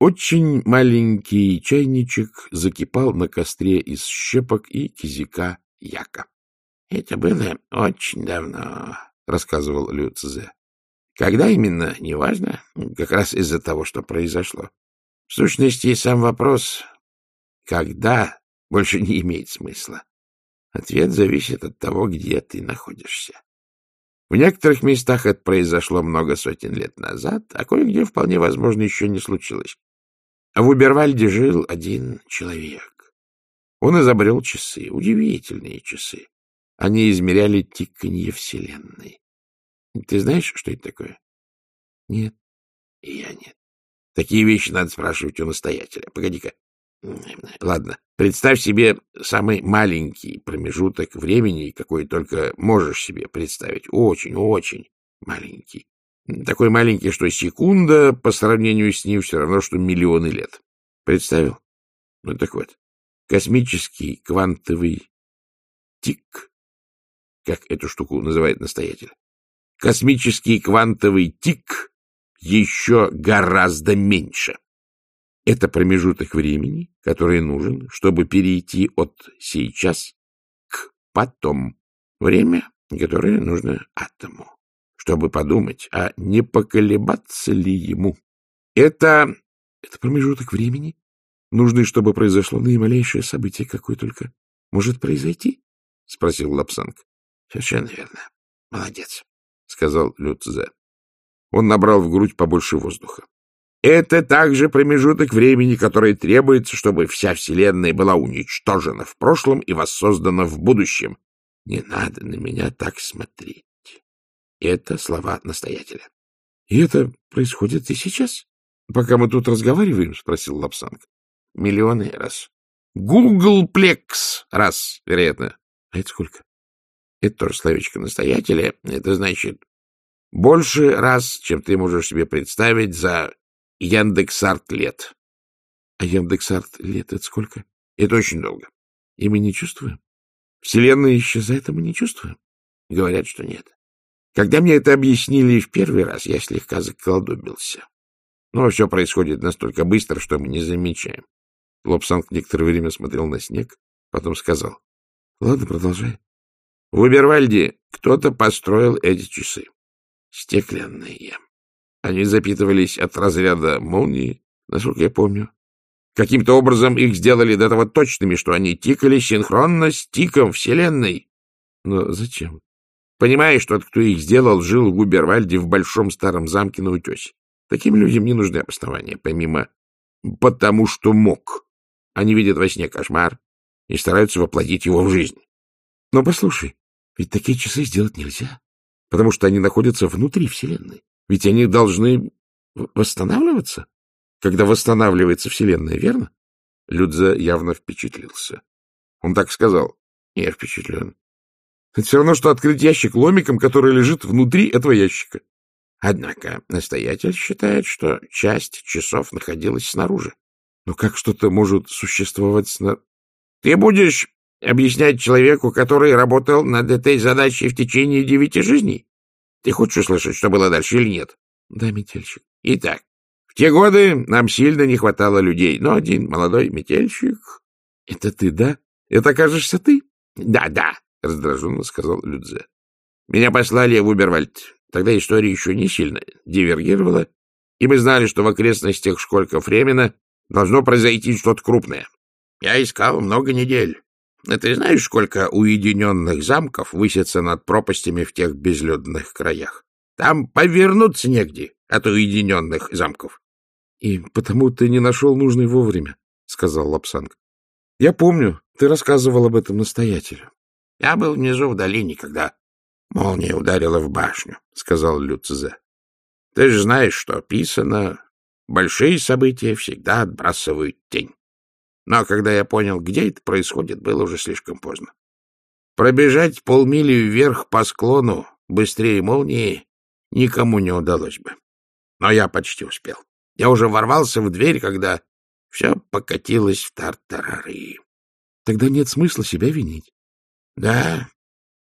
Очень маленький чайничек закипал на костре из щепок и кизика яка. — Это было очень давно, — рассказывал Люцзе. — Когда именно, неважно, как раз из-за того, что произошло. В сущности, сам вопрос «когда» больше не имеет смысла. Ответ зависит от того, где ты находишься. В некоторых местах это произошло много сотен лет назад, а кое-где, вполне возможно, еще не случилось. А в Убервальде жил один человек. Он изобрел часы, удивительные часы. Они измеряли тиканье Вселенной. Ты знаешь, что это такое? Нет. И я нет. Такие вещи надо спрашивать у настоятеля. Погоди-ка. Ладно, представь себе самый маленький промежуток времени, какой только можешь себе представить. Очень-очень маленький. Такой маленький, что секунда по сравнению с ним все равно, что миллионы лет. Представил? Ну так вот, космический квантовый тик, как эту штуку называет настоятель, космический квантовый тик еще гораздо меньше. Это промежуток времени, который нужен, чтобы перейти от сейчас к потом. Время, которое нужно атому, чтобы подумать, а не поколебаться ли ему. Это... это промежуток времени, нужный, чтобы произошло наималейшее событие, какое только может произойти? — спросил Лапсанг. — Совершенно верно. Молодец, — сказал Люцзе. Он набрал в грудь побольше воздуха. Это также промежуток времени, который требуется, чтобы вся Вселенная была уничтожена в прошлом и воссоздана в будущем. Не надо на меня так смотреть. Это слова настоятеля. — И это происходит и сейчас? Пока мы тут разговариваем? — спросил Лапсанг. — Миллионы раз. Гуглплекс раз, вероятно. — А это сколько? — Это тоже словечко настоятеля. Это значит больше раз, чем ты можешь себе представить за Яндексарт лет. А Яндексарт лет — это сколько? Это очень долго. И мы не чувствуем? Вселенная исчезает, а мы не чувствуем? Говорят, что нет. Когда мне это объяснили в первый раз, я слегка заколдобился. Но все происходит настолько быстро, что мы не замечаем. Лобсанг некоторое время смотрел на снег, потом сказал. — Ладно, продолжай. В Убервальде кто-то построил эти часы. Стеклянные. Они запитывались от разряда молнии, насколько я помню. Каким-то образом их сделали до того точными, что они тикали синхронно с тиком Вселенной. Но зачем? Понимаешь, тот, кто их сделал, жил в Губервальде в большом старом замке на утесе. Таким людям не нужны обоснования, помимо «потому что мог». Они видят во сне кошмар и стараются воплотить его в жизнь. Но послушай, ведь такие часы сделать нельзя, потому что они находятся внутри Вселенной. Ведь они должны восстанавливаться, когда восстанавливается Вселенная, верно? Людза явно впечатлился. Он так сказал. Я впечатлен. Это все равно, что открыть ящик ломиком, который лежит внутри этого ящика. Однако настоятель считает, что часть часов находилась снаружи. Но как что-то может существовать снаружи? Ты будешь объяснять человеку, который работал над этой задачей в течение девяти жизней? Ты хочешь услышать, что было дальше или нет? — Да, метельщик. — Итак, в те годы нам сильно не хватало людей, но один молодой метельщик... — Это ты, да? Это, кажешься, ты? Да, — Да-да, — раздраженно сказал Людзе. — Меня послали в Убервальд. Тогда история еще не сильно дивергировала, и мы знали, что в окрестностях Школьков временно должно произойти что-то крупное. Я искал много недель. А ты знаешь, сколько уединенных замков высятся над пропастями в тех безлюдных краях? Там повернуться негде от уединенных замков. — И потому ты не нашел нужный вовремя, — сказал Лапсанг. — Я помню, ты рассказывал об этом настоятелю. — Я был внизу в долине, когда молния ударила в башню, — сказал Люцзе. — Ты же знаешь, что писано, большие события всегда отбрасывают тень. Но когда я понял, где это происходит, было уже слишком поздно. Пробежать полмили вверх по склону быстрее молнии никому не удалось бы. Но я почти успел. Я уже ворвался в дверь, когда все покатилось в тартарары. Тогда нет смысла себя винить. Да,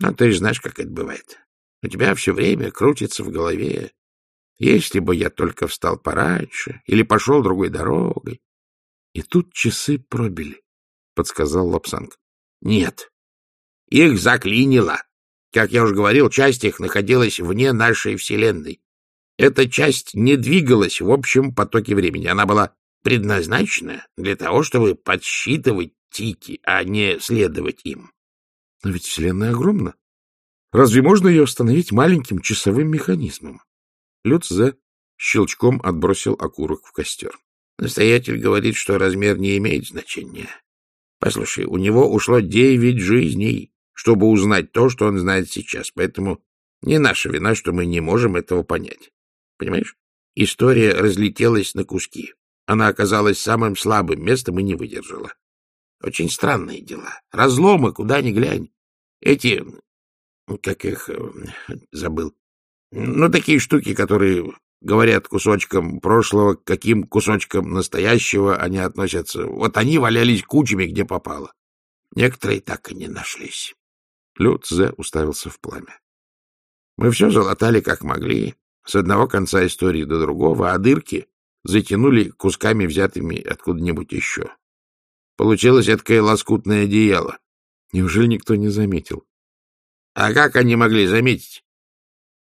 но ты же знаешь, как это бывает. У тебя все время крутится в голове Если бы я только встал пораньше или пошел другой дорогой. И тут часы пробили, — подсказал Лапсанг. Нет, их заклинило. Как я уже говорил, часть их находилась вне нашей Вселенной. Эта часть не двигалась в общем потоке времени. Она была предназначена для того, чтобы подсчитывать тики, а не следовать им. Но ведь Вселенная огромна. Разве можно ее остановить маленьким часовым механизмом? Люцзе щелчком отбросил окурок в костер. Настоятель говорит, что размер не имеет значения. Послушай, у него ушло девять жизней, чтобы узнать то, что он знает сейчас, поэтому не наша вина, что мы не можем этого понять. Понимаешь? История разлетелась на куски. Она оказалась самым слабым местом и не выдержала. Очень странные дела. Разломы, куда ни глянь. Эти, как их, э, забыл. Ну, такие штуки, которые говорят кусочком прошлого, каким кусочкам настоящего они относятся. Вот они валялись кучами, где попало. Некоторые так и не нашлись. Люцзе уставился в пламя. Мы все залатали, как могли, с одного конца истории до другого, а дырки затянули кусками, взятыми откуда-нибудь еще. Получилось такое лоскутное одеяло. Неужели никто не заметил? А как они могли заметить?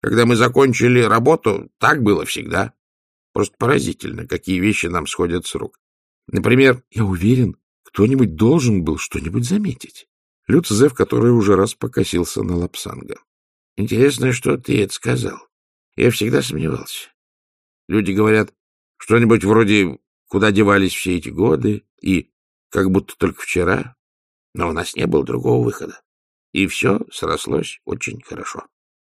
Когда мы закончили работу, так было всегда. Просто поразительно, какие вещи нам сходят с рук. Например, я уверен, кто-нибудь должен был что-нибудь заметить. Люцзев, который уже раз покосился на Лапсанга. Интересно, что ты это сказал. Я всегда сомневался. Люди говорят что-нибудь вроде «Куда девались все эти годы?» и «Как будто только вчера». Но у нас не было другого выхода. И все срослось очень хорошо.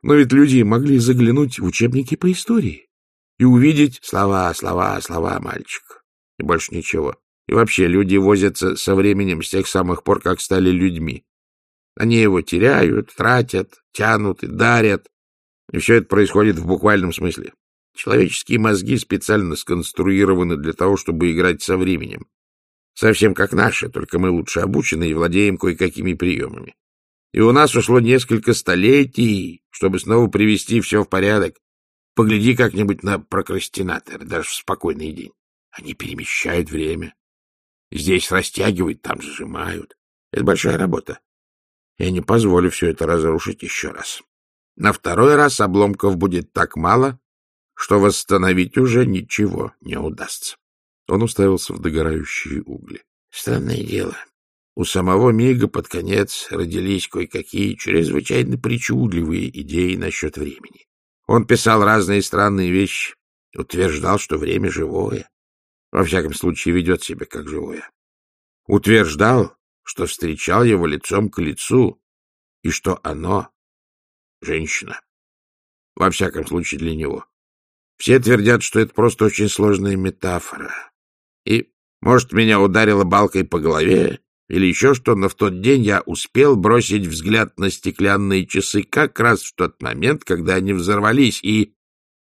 Но ведь люди могли заглянуть в учебники по истории и увидеть... Слова, слова, слова, мальчик. И больше ничего. И вообще люди возятся со временем с тех самых пор, как стали людьми. Они его теряют, тратят, тянут и дарят. И все это происходит в буквальном смысле. Человеческие мозги специально сконструированы для того, чтобы играть со временем. Совсем как наши, только мы лучше обучены и владеем кое-какими приемами. И у нас ушло несколько столетий, чтобы снова привести все в порядок. Погляди как-нибудь на прокрастинатор, даже в спокойный день. Они перемещают время. Здесь растягивают, там сжимают. Это большая работа. Я не позволю все это разрушить еще раз. На второй раз обломков будет так мало, что восстановить уже ничего не удастся. Он уставился в догорающие угли. Странное дело. У самого Мига под конец родились кое-какие чрезвычайно причудливые идеи насчет времени. Он писал разные странные вещи, утверждал, что время живое. Во всяком случае, ведет себя как живое. Утверждал, что встречал его лицом к лицу, и что оно — женщина. Во всяком случае, для него. Все твердят, что это просто очень сложная метафора. И, может, меня ударило балкой по голове, или еще что, но в тот день я успел бросить взгляд на стеклянные часы как раз в тот момент, когда они взорвались, и...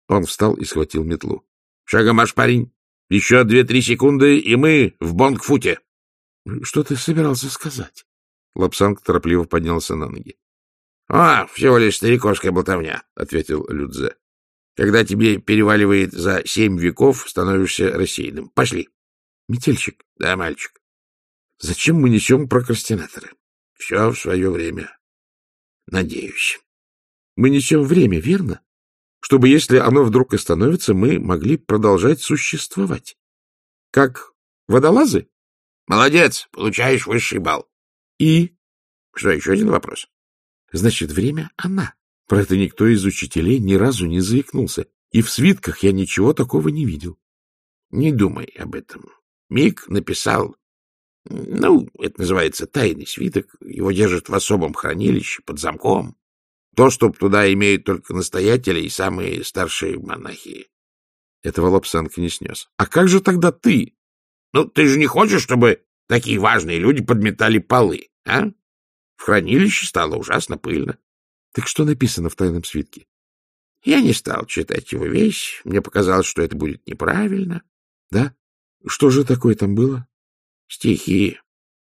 Он встал и схватил метлу. — Шагом марш, парень! Еще две-три секунды, и мы в Бонгфуте! — Что ты собирался сказать? Лапсанг торопливо поднялся на ноги. — А, всего лишь стариковская болтовня, — ответил Людзе. — Когда тебе переваливает за семь веков, становишься рассеянным. Пошли. — Метельщик. — Да, мальчик. — Зачем мы несем прокрастинаторы? — Все в свое время. Надеюсь. — Мы несем время, верно? Чтобы, если оно вдруг остановится, мы могли продолжать существовать. Как водолазы? Молодец, получаешь высший балл. И? Что, еще один вопрос? Значит, время — она. Про это никто из учителей ни разу не заикнулся. И в свитках я ничего такого не видел. Не думай об этом. Мик написал... Ну, это называется тайный свиток. Его держат в особом хранилище, под замком. Доступ туда имеют только настоятели и самые старшие монахи. Этого Лапсанг не снес. — А как же тогда ты? Ну, ты же не хочешь, чтобы такие важные люди подметали полы, а? В хранилище стало ужасно пыльно. Так что написано в тайном свитке? Я не стал читать его весь. Мне показалось, что это будет неправильно. Да? Что же такое там было? Стихи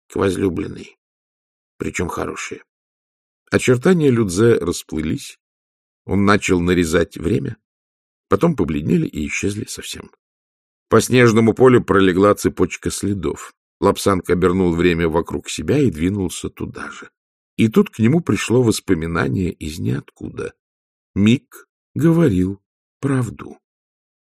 к возлюбленной. Причем хорошие. Очертания Людзе расплылись. Он начал нарезать время. потом побледнели и исчезли совсем. По снежному полю пролегла цепочка следов. Лапсанг обернул время вокруг себя и двинулся туда же. И тут к нему пришло воспоминание из ниоткуда. Мик говорил правду.